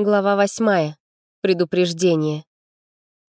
Глава восьмая. Предупреждение.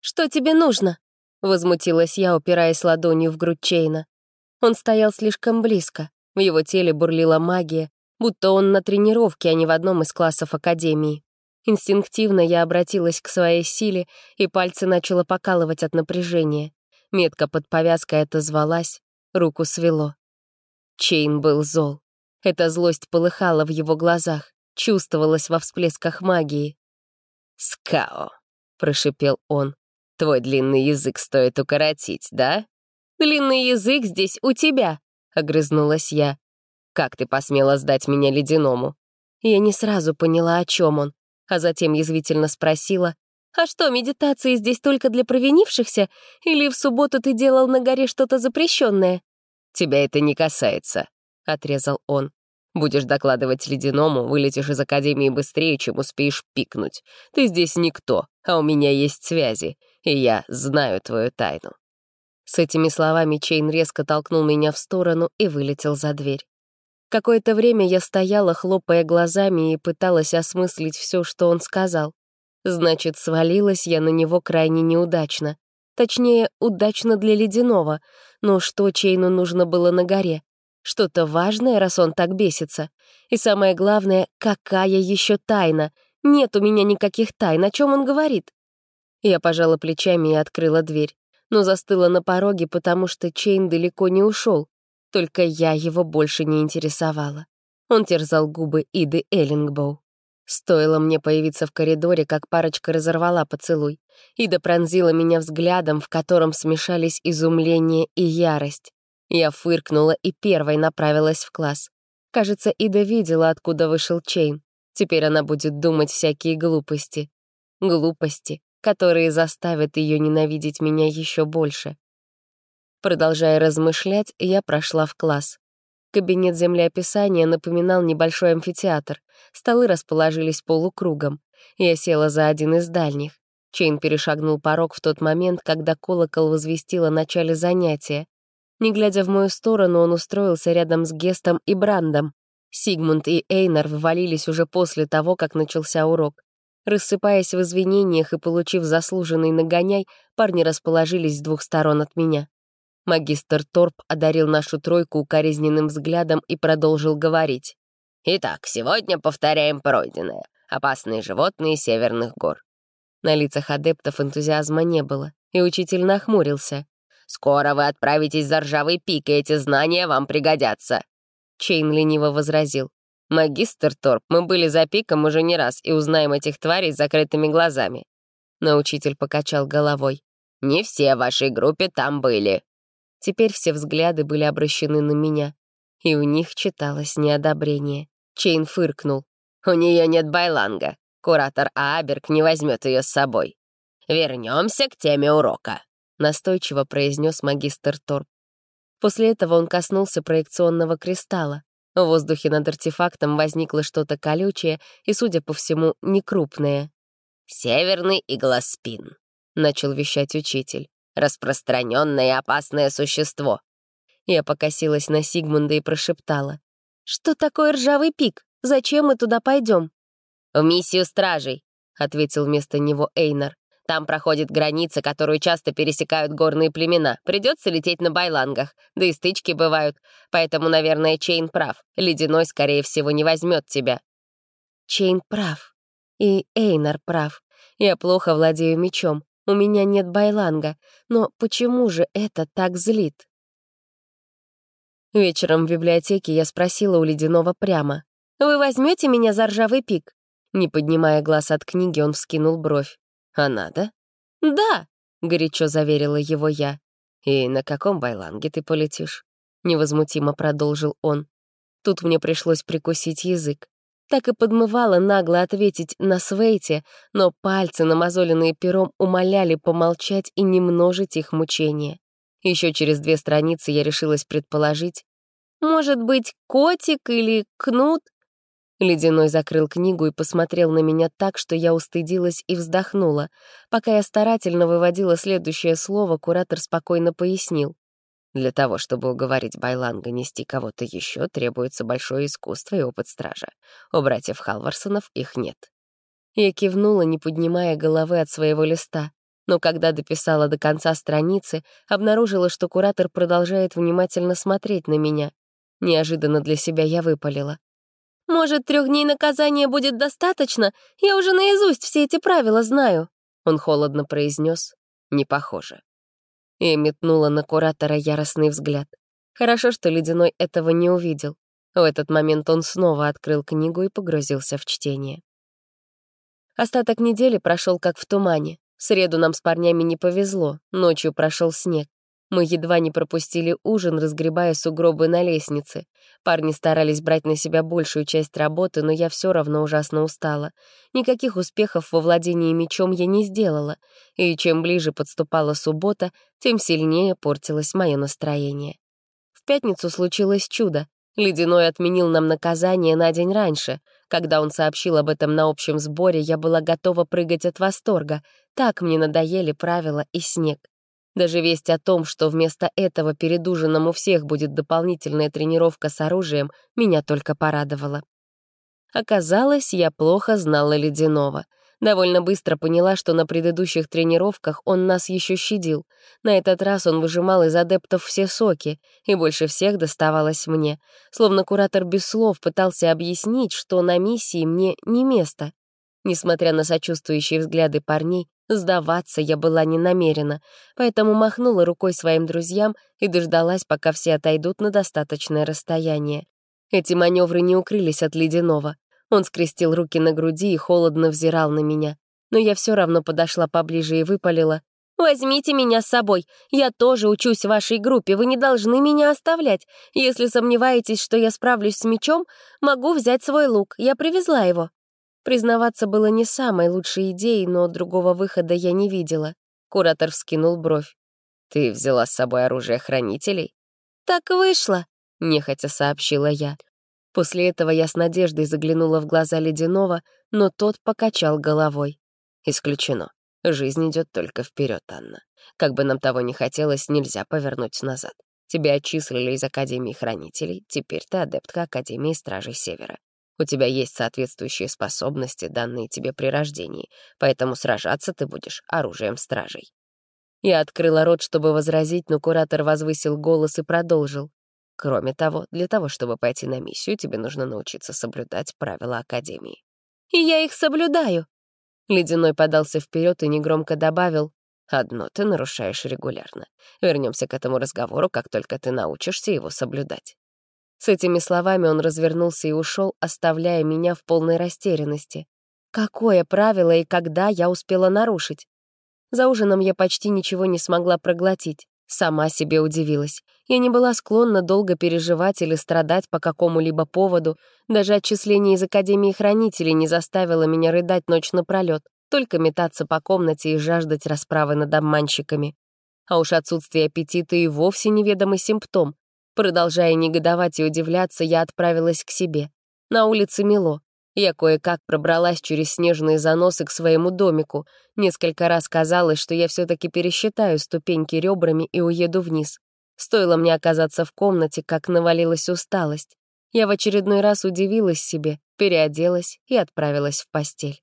«Что тебе нужно?» — возмутилась я, упираясь ладонью в грудь Чейна. Он стоял слишком близко. В его теле бурлила магия, будто он на тренировке, а не в одном из классов Академии. Инстинктивно я обратилась к своей силе, и пальцы начало покалывать от напряжения. Метка под повязкой отозвалась, руку свело. Чейн был зол. Эта злость полыхала в его глазах чувствовалось во всплесках магии. «Скао», — прошипел он, — «твой длинный язык стоит укоротить, да?» «Длинный язык здесь у тебя», — огрызнулась я. «Как ты посмела сдать меня ледяному?» Я не сразу поняла, о чем он, а затем язвительно спросила, «А что, медитации здесь только для провинившихся? Или в субботу ты делал на горе что-то запрещенное?» «Тебя это не касается», — отрезал он. Будешь докладывать ледяному, вылетишь из Академии быстрее, чем успеешь пикнуть. Ты здесь никто, а у меня есть связи, и я знаю твою тайну». С этими словами Чейн резко толкнул меня в сторону и вылетел за дверь. Какое-то время я стояла, хлопая глазами, и пыталась осмыслить все, что он сказал. Значит, свалилась я на него крайне неудачно. Точнее, удачно для ледяного. Но что Чейну нужно было на горе? Что-то важное, раз он так бесится. И самое главное, какая еще тайна? Нет у меня никаких тайн, о чем он говорит? Я пожала плечами и открыла дверь, но застыла на пороге, потому что Чейн далеко не ушел. Только я его больше не интересовала. Он терзал губы Иды Эллингбоу. Стоило мне появиться в коридоре, как парочка разорвала поцелуй. Ида пронзила меня взглядом, в котором смешались изумление и ярость. Я фыркнула и первой направилась в класс. Кажется, Ида видела, откуда вышел Чейн. Теперь она будет думать всякие глупости. Глупости, которые заставят ее ненавидеть меня еще больше. Продолжая размышлять, я прошла в класс. Кабинет землеописания напоминал небольшой амфитеатр. Столы расположились полукругом. Я села за один из дальних. Чейн перешагнул порог в тот момент, когда колокол возвестил о начале занятия. Не глядя в мою сторону, он устроился рядом с Гестом и Брандом. Сигмунд и Эйнар ввалились уже после того, как начался урок. Рассыпаясь в извинениях и получив заслуженный нагоняй, парни расположились с двух сторон от меня. Магистр Торп одарил нашу тройку укоризненным взглядом и продолжил говорить. «Итак, сегодня повторяем пройденное. Опасные животные северных гор». На лицах адептов энтузиазма не было, и учитель нахмурился. Скоро вы отправитесь за ржавый пик, и эти знания вам пригодятся». Чейн лениво возразил. «Магистр Торп, мы были за пиком уже не раз и узнаем этих тварей с закрытыми глазами». Но учитель покачал головой. «Не все в вашей группе там были». Теперь все взгляды были обращены на меня, и у них читалось неодобрение. Чейн фыркнул. «У нее нет байланга. Куратор Ааберг не возьмет ее с собой. Вернемся к теме урока». — настойчиво произнес магистр Торп. После этого он коснулся проекционного кристалла. В воздухе над артефактом возникло что-то колючее и, судя по всему, некрупное. «Северный иглоспин», — начал вещать учитель. «Распространенное и опасное существо». Я покосилась на Сигмунда и прошептала. «Что такое ржавый пик? Зачем мы туда пойдем?» «В миссию стражей», — ответил вместо него Эйнар. Там проходит граница, которую часто пересекают горные племена. Придется лететь на байлангах, да и стычки бывают. Поэтому, наверное, Чейн прав. Ледяной, скорее всего, не возьмет тебя. Чейн прав. И Эйнар прав. Я плохо владею мечом. У меня нет байланга. Но почему же это так злит? Вечером в библиотеке я спросила у Ледяного прямо. «Вы возьмете меня за ржавый пик?» Не поднимая глаз от книги, он вскинул бровь. «А надо?» «Да», — горячо заверила его я. «И на каком байланге ты полетишь?» — невозмутимо продолжил он. Тут мне пришлось прикусить язык. Так и подмывало нагло ответить на свейте, но пальцы, намазоленные пером, умоляли помолчать и не множить их мучения. Еще через две страницы я решилась предположить. «Может быть, котик или кнут?» Ледяной закрыл книгу и посмотрел на меня так, что я устыдилась и вздохнула. Пока я старательно выводила следующее слово, куратор спокойно пояснил. Для того, чтобы уговорить Байланга нести кого-то еще, требуется большое искусство и опыт стража. У братьев Халварсонов их нет. Я кивнула, не поднимая головы от своего листа. Но когда дописала до конца страницы, обнаружила, что куратор продолжает внимательно смотреть на меня. Неожиданно для себя я выпалила. «Может, трех дней наказания будет достаточно? Я уже наизусть все эти правила знаю», — он холодно произнес. «Не похоже». И метнула на куратора яростный взгляд. Хорошо, что Ледяной этого не увидел. В этот момент он снова открыл книгу и погрузился в чтение. Остаток недели прошел как в тумане. В среду нам с парнями не повезло, ночью прошел снег. Мы едва не пропустили ужин, разгребая сугробы на лестнице. Парни старались брать на себя большую часть работы, но я все равно ужасно устала. Никаких успехов во владении мечом я не сделала, и чем ближе подступала суббота, тем сильнее портилось мое настроение. В пятницу случилось чудо. Ледяной отменил нам наказание на день раньше. Когда он сообщил об этом на общем сборе, я была готова прыгать от восторга. Так мне надоели правила и снег. Даже весть о том, что вместо этого перед ужином у всех будет дополнительная тренировка с оружием, меня только порадовала. Оказалось, я плохо знала Ледяного. Довольно быстро поняла, что на предыдущих тренировках он нас еще щадил. На этот раз он выжимал из адептов все соки, и больше всех доставалось мне. Словно куратор без слов пытался объяснить, что на миссии мне не место. Несмотря на сочувствующие взгляды парней, Сдаваться я была не намерена, поэтому махнула рукой своим друзьям и дождалась, пока все отойдут на достаточное расстояние. Эти маневры не укрылись от ледяного. Он скрестил руки на груди и холодно взирал на меня. Но я все равно подошла поближе и выпалила. «Возьмите меня с собой. Я тоже учусь в вашей группе. Вы не должны меня оставлять. Если сомневаетесь, что я справлюсь с мечом, могу взять свой лук. Я привезла его». Признаваться было не самой лучшей идеей, но другого выхода я не видела. Куратор вскинул бровь. «Ты взяла с собой оружие хранителей?» «Так вышло», — нехотя сообщила я. После этого я с надеждой заглянула в глаза Ледяного, но тот покачал головой. «Исключено. Жизнь идет только вперед, Анна. Как бы нам того ни хотелось, нельзя повернуть назад. Тебя отчислили из Академии Хранителей, теперь ты адептка Академии Стражей Севера. У тебя есть соответствующие способности, данные тебе при рождении, поэтому сражаться ты будешь оружием стражей». Я открыла рот, чтобы возразить, но куратор возвысил голос и продолжил. Кроме того, для того, чтобы пойти на миссию, тебе нужно научиться соблюдать правила Академии. «И я их соблюдаю!» Ледяной подался вперед и негромко добавил. «Одно ты нарушаешь регулярно. Вернемся к этому разговору, как только ты научишься его соблюдать». С этими словами он развернулся и ушел, оставляя меня в полной растерянности. Какое правило и когда я успела нарушить? За ужином я почти ничего не смогла проглотить. Сама себе удивилась. Я не была склонна долго переживать или страдать по какому-либо поводу. Даже отчисление из Академии Хранителей не заставило меня рыдать ночь напролёт, только метаться по комнате и жаждать расправы над обманщиками. А уж отсутствие аппетита и вовсе неведомый симптом. Продолжая негодовать и удивляться, я отправилась к себе. На улице мело. Я кое-как пробралась через снежные заносы к своему домику. Несколько раз казалось, что я все таки пересчитаю ступеньки ребрами и уеду вниз. Стоило мне оказаться в комнате, как навалилась усталость. Я в очередной раз удивилась себе, переоделась и отправилась в постель.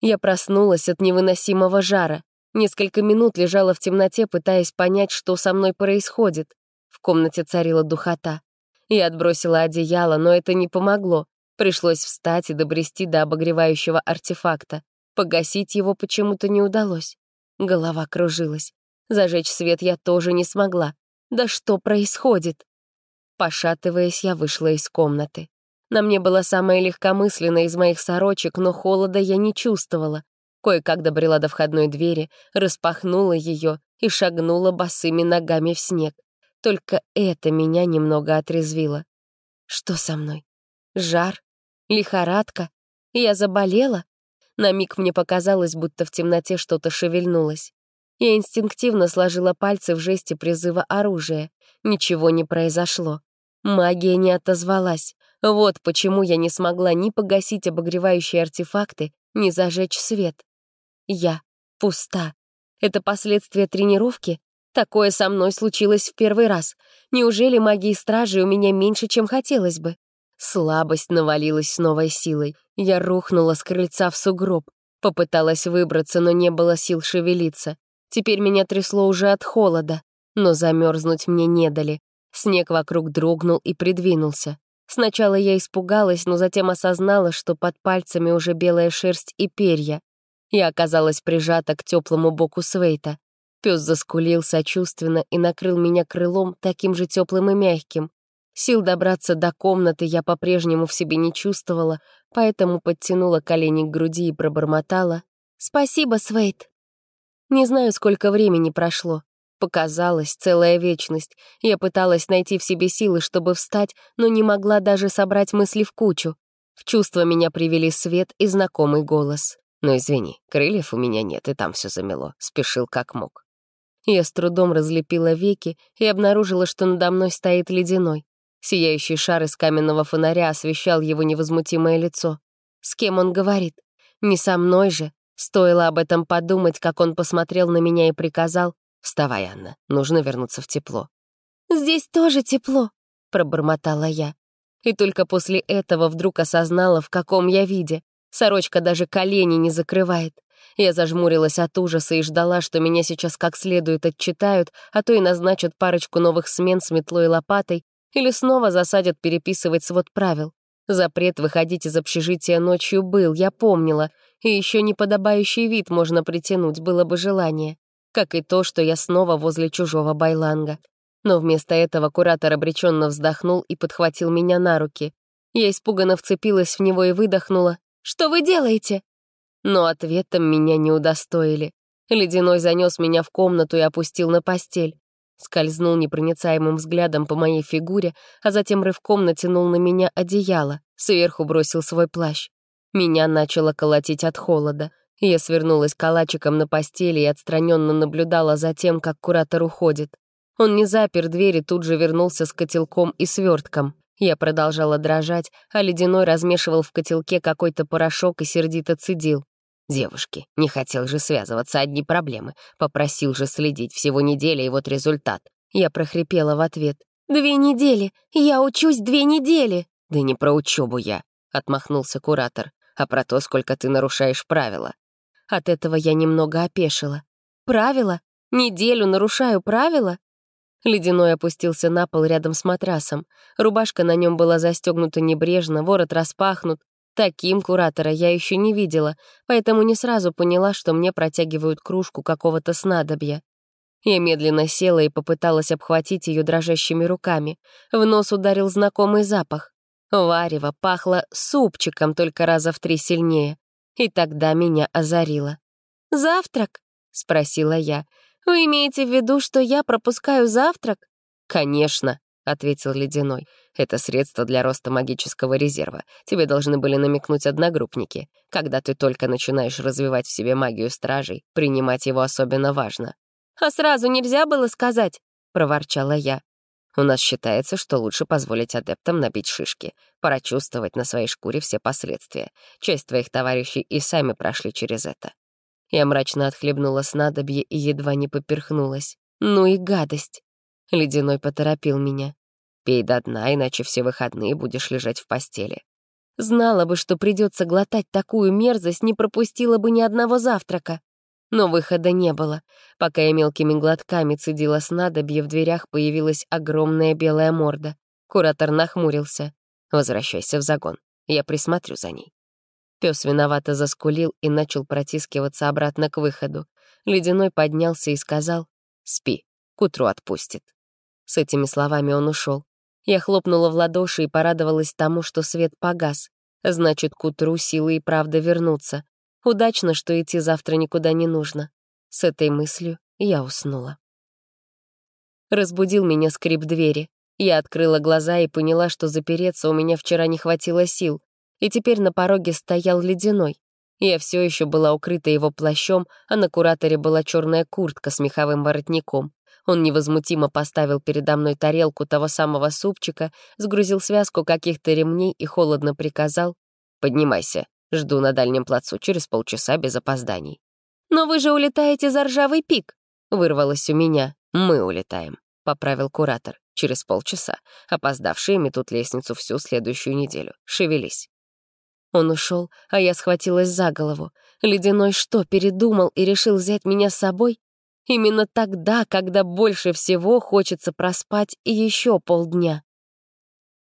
Я проснулась от невыносимого жара. Несколько минут лежала в темноте, пытаясь понять, что со мной происходит. В комнате царила духота. Я отбросила одеяло, но это не помогло. Пришлось встать и добрести до обогревающего артефакта. Погасить его почему-то не удалось. Голова кружилась. Зажечь свет я тоже не смогла. Да что происходит? Пошатываясь, я вышла из комнаты. На мне была самая легкомысленная из моих сорочек, но холода я не чувствовала. Кое-как добрела до входной двери, распахнула ее и шагнула босыми ногами в снег. Только это меня немного отрезвило. Что со мной? Жар? Лихорадка? Я заболела? На миг мне показалось, будто в темноте что-то шевельнулось. Я инстинктивно сложила пальцы в жесте призыва оружия. Ничего не произошло. Магия не отозвалась. Вот почему я не смогла ни погасить обогревающие артефакты, ни зажечь свет. Я пуста. Это последствия тренировки? Такое со мной случилось в первый раз. Неужели магии стражи у меня меньше, чем хотелось бы? Слабость навалилась с новой силой. Я рухнула с крыльца в сугроб. Попыталась выбраться, но не было сил шевелиться. Теперь меня трясло уже от холода, но замерзнуть мне не дали. Снег вокруг дрогнул и придвинулся. Сначала я испугалась, но затем осознала, что под пальцами уже белая шерсть и перья. Я оказалась прижата к теплому боку Свейта. Пес заскулил сочувственно и накрыл меня крылом, таким же теплым и мягким. Сил добраться до комнаты я по-прежнему в себе не чувствовала, поэтому подтянула колени к груди и пробормотала «Спасибо, Свейт». Не знаю, сколько времени прошло. Показалось, целая вечность. Я пыталась найти в себе силы, чтобы встать, но не могла даже собрать мысли в кучу. В чувство меня привели свет и знакомый голос. «Ну, извини, крыльев у меня нет, и там все замело. Спешил как мог». Я с трудом разлепила веки и обнаружила, что надо мной стоит ледяной. Сияющий шар из каменного фонаря освещал его невозмутимое лицо. С кем он говорит? Не со мной же. Стоило об этом подумать, как он посмотрел на меня и приказал «Вставай, Анна, нужно вернуться в тепло». «Здесь тоже тепло», — пробормотала я. И только после этого вдруг осознала, в каком я виде. Сорочка даже колени не закрывает. Я зажмурилась от ужаса и ждала, что меня сейчас как следует отчитают, а то и назначат парочку новых смен с метлой и лопатой, или снова засадят переписывать свод правил. Запрет выходить из общежития ночью был, я помнила, и еще неподобающий вид можно притянуть, было бы желание как и то, что я снова возле чужого байланга. Но вместо этого куратор обреченно вздохнул и подхватил меня на руки. Я испуганно вцепилась в него и выдохнула. «Что вы делаете?» Но ответом меня не удостоили. Ледяной занес меня в комнату и опустил на постель. Скользнул непроницаемым взглядом по моей фигуре, а затем рывком натянул на меня одеяло, сверху бросил свой плащ. Меня начало колотить от холода. Я свернулась калачиком на постели и отстраненно наблюдала за тем, как куратор уходит. Он не запер дверь и тут же вернулся с котелком и свертком. Я продолжала дрожать, а ледяной размешивал в котелке какой-то порошок и сердито цедил. Девушки, не хотел же связываться, одни проблемы. Попросил же следить всего неделя, и вот результат. Я прохрипела в ответ. «Две недели! Я учусь две недели!» «Да не про учебу я», — отмахнулся куратор, «а про то, сколько ты нарушаешь правила. От этого я немного опешила. «Правила? Неделю нарушаю правила?» Ледяной опустился на пол рядом с матрасом. Рубашка на нем была застегнута небрежно, ворот распахнут. Таким куратора я еще не видела, поэтому не сразу поняла, что мне протягивают кружку какого-то снадобья. Я медленно села и попыталась обхватить ее дрожащими руками. В нос ударил знакомый запах. Варево пахло супчиком, только раза в три сильнее. И тогда меня озарило. «Завтрак?» — спросила я. «Вы имеете в виду, что я пропускаю завтрак?» «Конечно», — ответил Ледяной. «Это средство для роста магического резерва. Тебе должны были намекнуть одногруппники. Когда ты только начинаешь развивать в себе магию стражей, принимать его особенно важно». «А сразу нельзя было сказать?» — проворчала я. У нас считается, что лучше позволить адептам набить шишки, прочувствовать на своей шкуре все последствия. Часть твоих товарищей и сами прошли через это. Я мрачно отхлебнула снадобье и едва не поперхнулась. Ну и гадость. Ледяной поторопил меня. Пей до дна, иначе все выходные будешь лежать в постели. Знала бы, что придется глотать такую мерзость, не пропустила бы ни одного завтрака. Но выхода не было. Пока я мелкими глотками цедила снадобье, в дверях появилась огромная белая морда. Куратор нахмурился. «Возвращайся в загон. Я присмотрю за ней». Пес виновато заскулил и начал протискиваться обратно к выходу. Ледяной поднялся и сказал «Спи, к утру отпустит». С этими словами он ушел. Я хлопнула в ладоши и порадовалась тому, что свет погас. Значит, к утру силы и правда вернутся. Удачно, что идти завтра никуда не нужно. С этой мыслью я уснула. Разбудил меня скрип двери. Я открыла глаза и поняла, что запереться у меня вчера не хватило сил, и теперь на пороге стоял ледяной. Я все еще была укрыта его плащом, а на кураторе была черная куртка с меховым воротником. Он невозмутимо поставил передо мной тарелку того самого супчика, сгрузил связку каких-то ремней и холодно приказал «Поднимайся, Жду на дальнем плацу через полчаса без опозданий. «Но вы же улетаете за ржавый пик!» — вырвалось у меня. «Мы улетаем. — поправил куратор. «Через полчаса. Опоздавшие метут лестницу всю следующую неделю. Шевелись». Он ушел, а я схватилась за голову. Ледяной что, передумал и решил взять меня с собой? Именно тогда, когда больше всего хочется проспать еще полдня.